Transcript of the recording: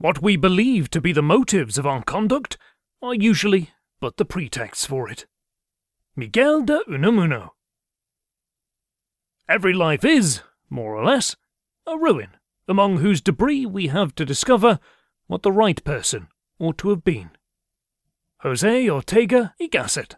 What we believe to be the motives of our conduct are usually but the pretexts for it. Miguel de Unamuno. Every life is, more or less, a ruin, among whose debris we have to discover what the right person ought to have been. Jose Ortega y Gasset.